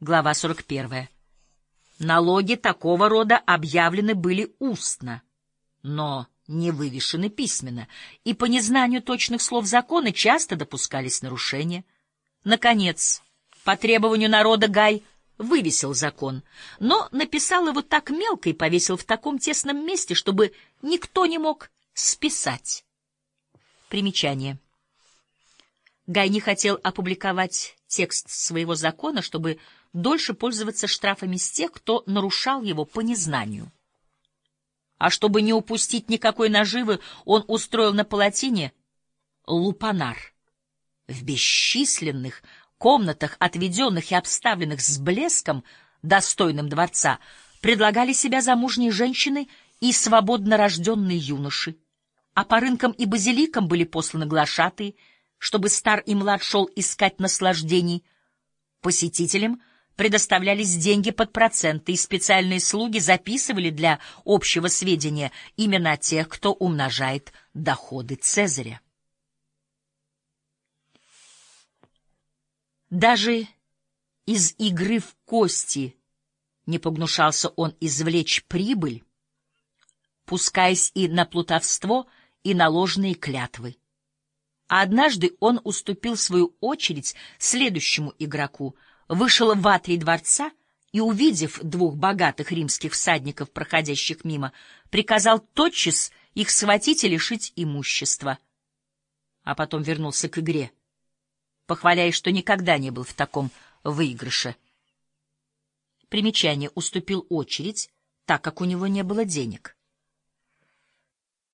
Глава 41. Налоги такого рода объявлены были устно, но не вывешены письменно, и по незнанию точных слов закона часто допускались нарушения. Наконец, по требованию народа Гай вывесил закон, но написал его так мелко и повесил в таком тесном месте, чтобы никто не мог списать. Примечание. Гай не хотел опубликовать текст своего закона, чтобы дольше пользоваться штрафами с тех, кто нарушал его по незнанию. А чтобы не упустить никакой наживы, он устроил на палатине лупанар. В бесчисленных комнатах, отведенных и обставленных с блеском, достойным дворца, предлагали себя замужние женщины и свободно рожденные юноши. А по рынкам и базиликам были посланы глашатые, чтобы стар и млад шел искать наслаждений. Посетителям предоставлялись деньги под проценты, и специальные слуги записывали для общего сведения имена тех, кто умножает доходы Цезаря. Даже из игры в кости не погнушался он извлечь прибыль, пускаясь и на плутовство, и на ложные клятвы. А однажды он уступил свою очередь следующему игроку — вышел в атрий дворца и, увидев двух богатых римских всадников, проходящих мимо, приказал тотчас их схватить и лишить имущества. А потом вернулся к игре, похваляясь, что никогда не был в таком выигрыше. Примечание уступил очередь, так как у него не было денег.